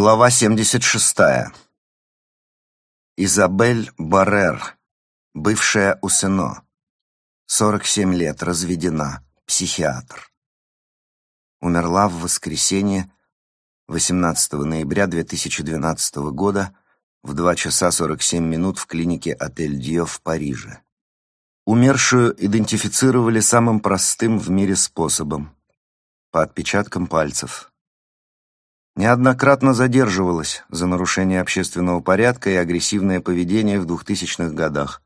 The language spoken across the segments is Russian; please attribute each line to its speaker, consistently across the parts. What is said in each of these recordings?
Speaker 1: Глава 76. Изабель Баррер, бывшая Усено. 47 лет, разведена, психиатр. Умерла в воскресенье 18 ноября 2012 года в 2 часа 47 минут в клинике «Отель Дио» в Париже. Умершую идентифицировали самым простым в мире способом – по отпечаткам пальцев – неоднократно задерживалась за нарушение общественного порядка и агрессивное поведение в 2000-х годах.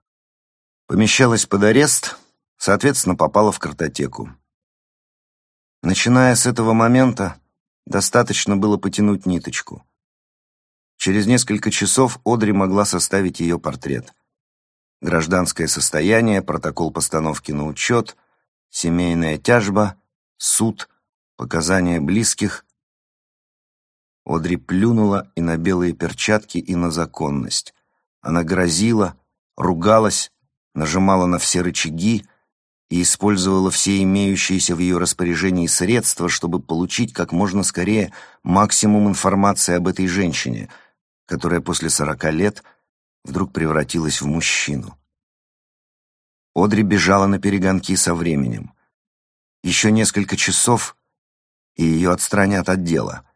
Speaker 1: Помещалась под арест, соответственно, попала в картотеку. Начиная с этого момента, достаточно было потянуть ниточку. Через несколько часов Одри могла составить ее портрет. Гражданское состояние, протокол постановки на учет, семейная тяжба, суд, показания близких, Одри плюнула и на белые перчатки, и на законность. Она грозила, ругалась, нажимала на все рычаги и использовала все имеющиеся в ее распоряжении средства, чтобы получить как можно скорее максимум информации об этой женщине, которая после сорока лет вдруг превратилась в мужчину. Одри бежала на перегонки со временем. Еще несколько часов, и ее отстранят от дела —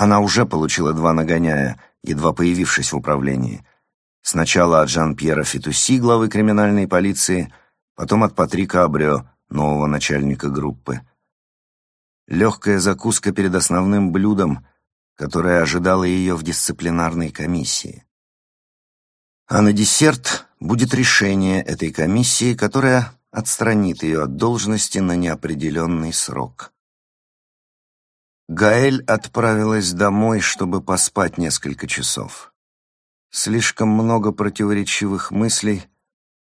Speaker 1: она уже получила два нагоняя, едва появившись в управлении. Сначала от Жан-Пьера Фитуси, главы криминальной полиции, потом от Патрика Абрё, нового начальника группы. Легкая закуска перед основным блюдом, которое ожидало ее в дисциплинарной комиссии. А на десерт будет решение этой комиссии, которая отстранит ее от должности на неопределенный срок. Гаэль отправилась домой, чтобы поспать несколько часов. Слишком много противоречивых мыслей,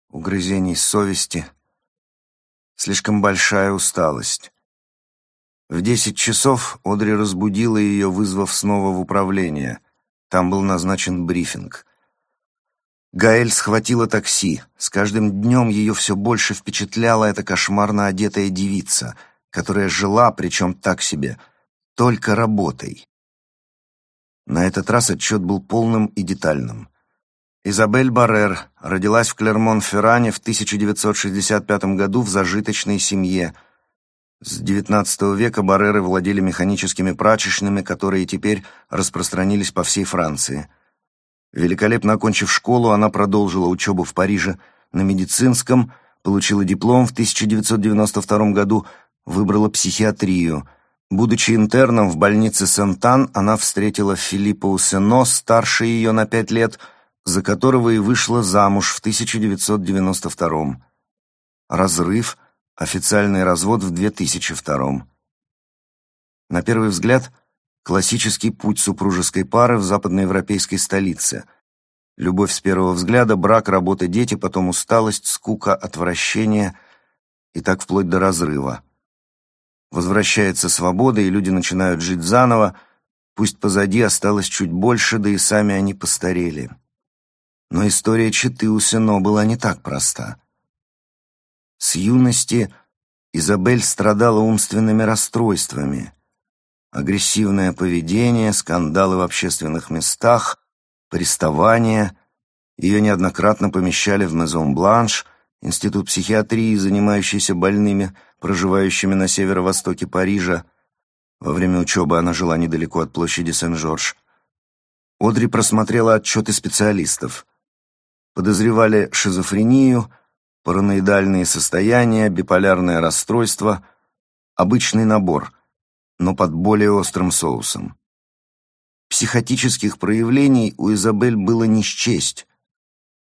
Speaker 1: угрызений совести, слишком большая усталость. В десять часов Одри разбудила ее, вызвав снова в управление. Там был назначен брифинг. Гаэль схватила такси. С каждым днем ее все больше впечатляла эта кошмарно одетая девица, которая жила, причем так себе — только работой. На этот раз отчет был полным и детальным. Изабель Баррер родилась в Клермон-Ферране в 1965 году в зажиточной семье. С XIX века Барреры владели механическими прачечными, которые теперь распространились по всей Франции. Великолепно окончив школу, она продолжила учебу в Париже на медицинском, получила диплом в 1992 году, выбрала психиатрию – Будучи интерном в больнице Сентан, она встретила Филиппа Усено, старше ее на пять лет, за которого и вышла замуж в 1992 Разрыв, официальный развод в 2002 На первый взгляд, классический путь супружеской пары в западноевропейской столице. Любовь с первого взгляда, брак, работа, дети, потом усталость, скука, отвращение и так вплоть до разрыва. Возвращается свобода, и люди начинают жить заново, пусть позади осталось чуть больше, да и сами они постарели. Но история Читы Усино была не так проста. С юности Изабель страдала умственными расстройствами. Агрессивное поведение, скандалы в общественных местах, приставания. Ее неоднократно помещали в Мезон Бланш, институт психиатрии, занимающийся больными, проживающими на северо-востоке Парижа. Во время учебы она жила недалеко от площади Сен-Жорж. Одри просмотрела отчеты специалистов. Подозревали шизофрению, параноидальные состояния, биполярное расстройство, обычный набор, но под более острым соусом. Психотических проявлений у Изабель было не счесть.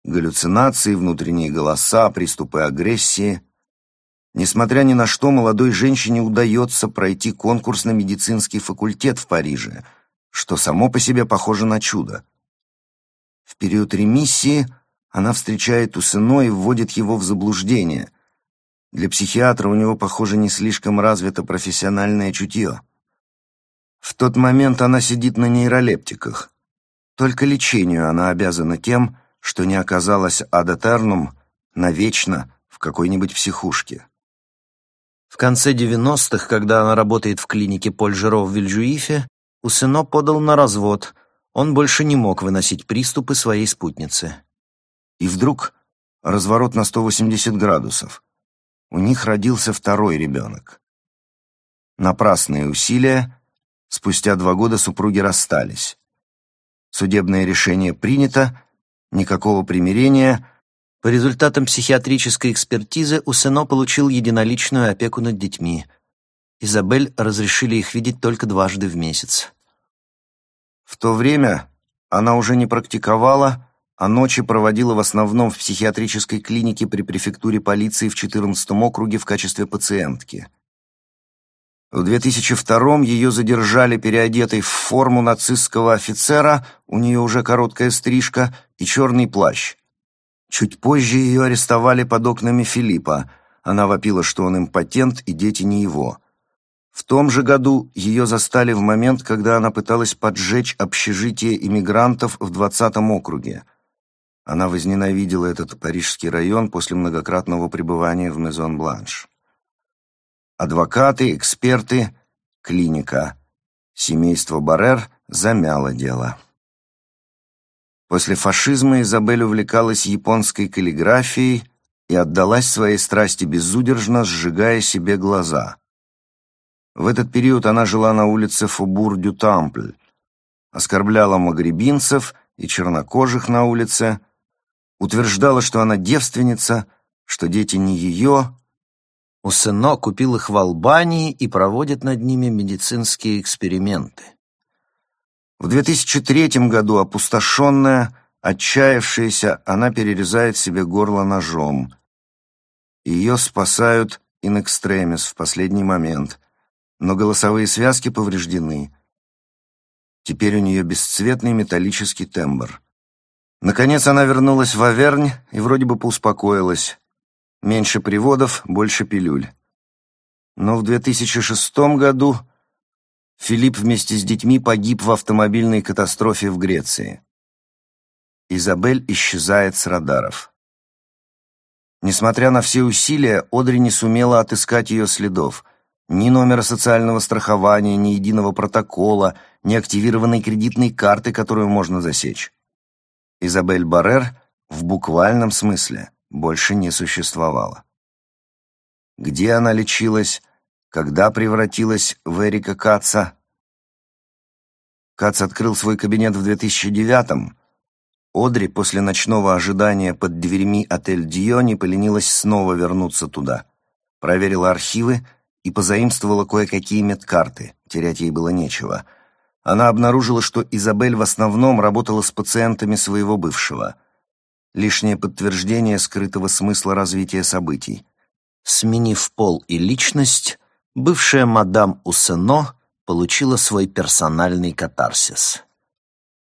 Speaker 1: Галлюцинации, внутренние голоса, приступы агрессии — Несмотря ни на что, молодой женщине удается пройти конкурс на медицинский факультет в Париже, что само по себе похоже на чудо. В период ремиссии она встречает Усыно и вводит его в заблуждение. Для психиатра у него, похоже, не слишком развито профессиональное чутье. В тот момент она сидит на нейролептиках. Только лечению она обязана тем, что не оказалась адатернум навечно в какой-нибудь психушке. В конце 90-х, когда она работает в клинике Поль Жиро в Вильжуифе,
Speaker 2: Усыно подал на развод. Он больше не мог выносить приступы своей спутницы.
Speaker 1: И вдруг разворот на 180 градусов. У них родился второй ребенок. Напрасные усилия. Спустя два года супруги расстались. Судебное решение принято, никакого примирения.
Speaker 2: По результатам психиатрической экспертизы Усыно получил единоличную опеку над детьми. Изабель разрешили их видеть только дважды в месяц.
Speaker 1: В то время она уже не практиковала, а ночи проводила в основном в психиатрической клинике при префектуре полиции в 14 округе в качестве пациентки. В 2002-м ее задержали переодетой в форму нацистского офицера, у нее уже короткая стрижка и черный плащ. Чуть позже ее арестовали под окнами Филиппа. Она вопила, что он импотент и дети не его. В том же году ее застали в момент, когда она пыталась поджечь общежитие иммигрантов в 20-м округе. Она возненавидела этот парижский район после многократного пребывания в Мезон-Бланш. Адвокаты, эксперты, клиника. Семейство Баррер замяло дело. После фашизма Изабель увлекалась японской каллиграфией и отдалась своей страсти безудержно, сжигая себе глаза. В этот период она жила на улице Фубур-дю-Тампль, оскорбляла магребинцев и чернокожих на улице, утверждала, что она девственница, что дети не ее,
Speaker 2: Усыно купил их в Албании и проводит над ними медицинские эксперименты.
Speaker 1: В 2003 году, опустошенная, отчаявшаяся, она перерезает себе горло ножом. Ее спасают in extremis в последний момент, но голосовые связки повреждены. Теперь у нее бесцветный металлический тембр. Наконец она вернулась в Авернь и вроде бы поуспокоилась. Меньше приводов, больше пилюль. Но в 2006 году Филипп вместе с детьми погиб в автомобильной катастрофе в Греции. Изабель исчезает с радаров. Несмотря на все усилия, Одри не сумела отыскать ее следов. Ни номера социального страхования, ни единого протокола, ни активированной кредитной карты, которую можно засечь. Изабель Баррер в буквальном смысле больше не существовало. Где она лечилась, когда превратилась в Эрика Каца? Кац открыл свой кабинет в 2009-м. Одри после ночного ожидания под дверьми отель Диони поленилась снова вернуться туда. Проверила архивы и позаимствовала кое-какие медкарты, терять ей было нечего. Она обнаружила, что Изабель в основном работала с пациентами своего бывшего – лишнее подтверждение скрытого смысла развития событий.
Speaker 2: Сменив пол и личность, бывшая мадам Усено получила свой персональный катарсис.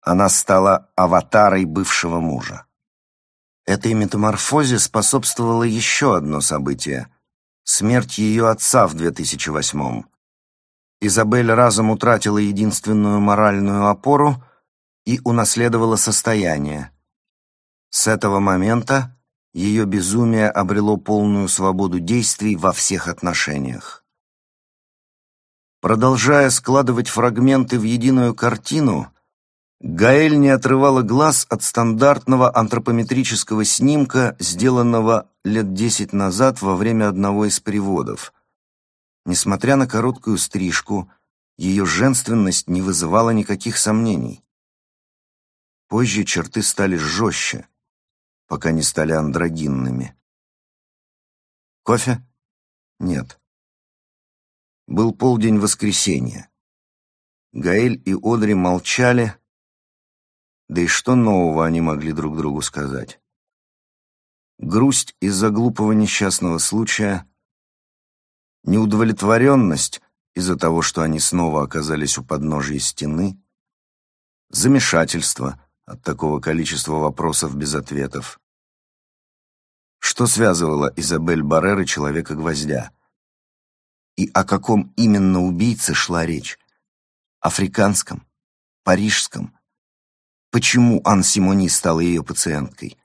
Speaker 1: Она стала аватарой бывшего мужа. Этой метаморфозе способствовало еще одно событие — смерть ее отца в 2008-м. Изабель разом утратила единственную моральную опору и унаследовала состояние, с этого момента ее безумие обрело полную свободу действий во всех отношениях. Продолжая складывать фрагменты в единую картину, Гаэль не отрывала глаз от стандартного антропометрического снимка, сделанного лет десять назад во время одного из переводов. Несмотря на короткую стрижку, ее женственность не вызывала никаких сомнений. Позже черты стали жестче, пока не стали андрогинными. Кофе? Нет. Был полдень воскресенья. Гаэль и Одри молчали, да и что нового они могли друг другу сказать? Грусть из-за глупого несчастного случая, неудовлетворенность из-за того, что они снова оказались у подножия стены, замешательство от такого количества вопросов без ответов. Что связывало Изабель Баррер и Человека-гвоздя? И о каком именно убийце шла речь? Африканском? Парижском? Почему Ан Симони стала ее пациенткой?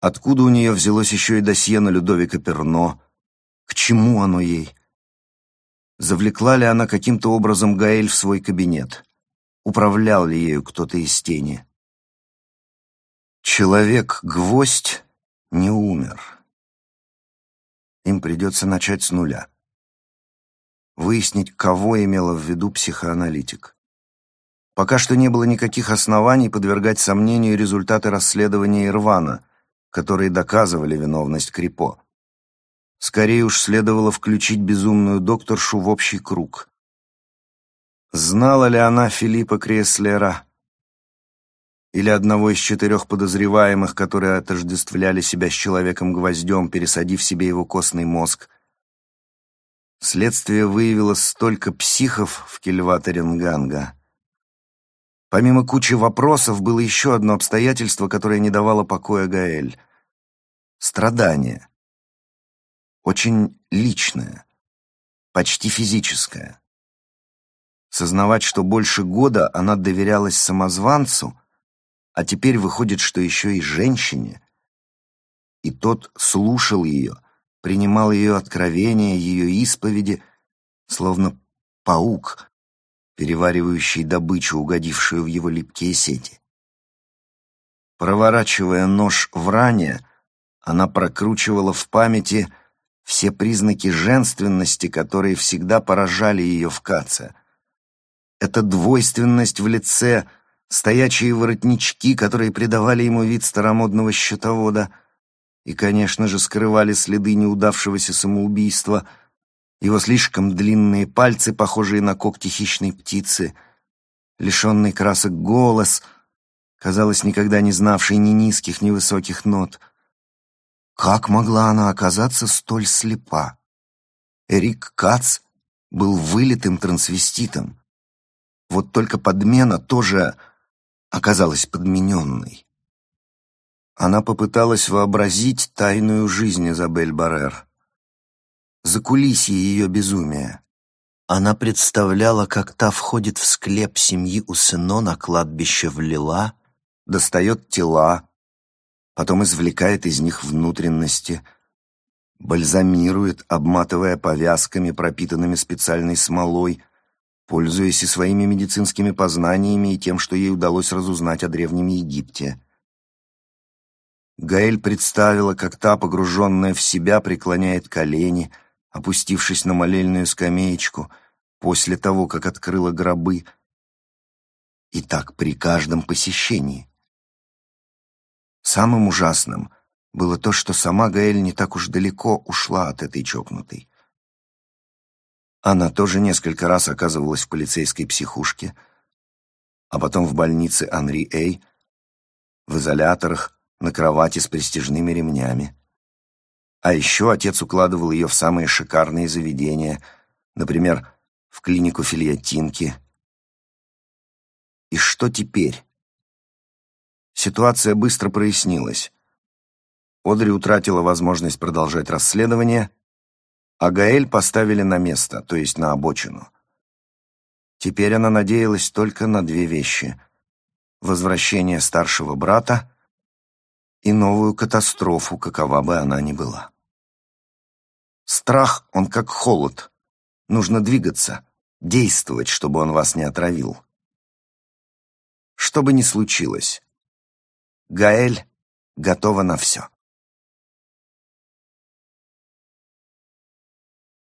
Speaker 1: Откуда у нее взялось еще и досье на Людовика Перно? К чему оно ей? Завлекла ли она каким-то образом Гаэль в свой кабинет? управлял ли ею кто-то из тени. Человек-гвоздь не умер. Им придется начать с нуля. Выяснить, кого имела в виду психоаналитик. Пока что не было никаких оснований подвергать сомнению результаты расследования Ирвана, которые доказывали виновность Крипо. Скорее уж следовало включить безумную докторшу в общий круг. Знала ли она Филиппа Креслера? Или одного из четырех подозреваемых, которые отождествляли себя с человеком-гвоздем, пересадив себе его костный мозг? Следствие выявило столько психов в кильваторе Нганга. Помимо кучи вопросов, было еще одно обстоятельство, которое не давало покоя Гаэль. Страдание. Очень личное, почти физическое. Сознавать, что больше года она доверялась самозванцу, а теперь выходит, что еще и женщине. И тот слушал ее, принимал ее откровения, ее исповеди, словно паук, переваривающий добычу, угодившую в его липкие сети. Проворачивая нож в ране, она прокручивала в памяти все признаки женственности, которые всегда поражали ее в Каце — эта двойственность в лице, стоячие воротнички, которые придавали ему вид старомодного счетовода, и, конечно же, скрывали следы неудавшегося самоубийства, его слишком длинные пальцы, похожие на когти хищной птицы, лишенный красок голос, казалось, никогда не знавший ни низких, ни высоких нот. Как могла она оказаться столь слепа? Эрик Кац был вылитым трансвеститом. Вот только подмена тоже оказалась подмененной. Она попыталась вообразить тайную жизнь Изабель Баррер. Закулисье ее безумия. Она представляла, как та входит в склеп семьи Усыно на кладбище в Лила, достает тела, потом извлекает из них внутренности, бальзамирует, обматывая повязками, пропитанными специальной смолой, пользуясь и своими медицинскими познаниями, и тем, что ей удалось разузнать о Древнем Египте. Гаэль представила, как та, погруженная в себя, преклоняет колени, опустившись на молельную скамеечку, после того, как открыла гробы, и так при каждом посещении. Самым ужасным было то, что сама Гаэль не так уж далеко ушла от этой чокнутой. Она тоже несколько раз оказывалась в полицейской психушке, а потом в больнице Анри Эй, в изоляторах, на кровати с престижными ремнями. А еще отец укладывал ее в самые шикарные заведения, например, в клинику Фильятинки. И что теперь? Ситуация быстро прояснилась. Одри утратила возможность продолжать расследование — а Гаэль поставили на место, то есть на обочину. Теперь она надеялась только на две вещи — возвращение старшего брата и новую катастрофу, какова бы она ни была. Страх, он как холод. Нужно двигаться, действовать, чтобы он вас не отравил. Что бы ни случилось, Гаэль готова на все.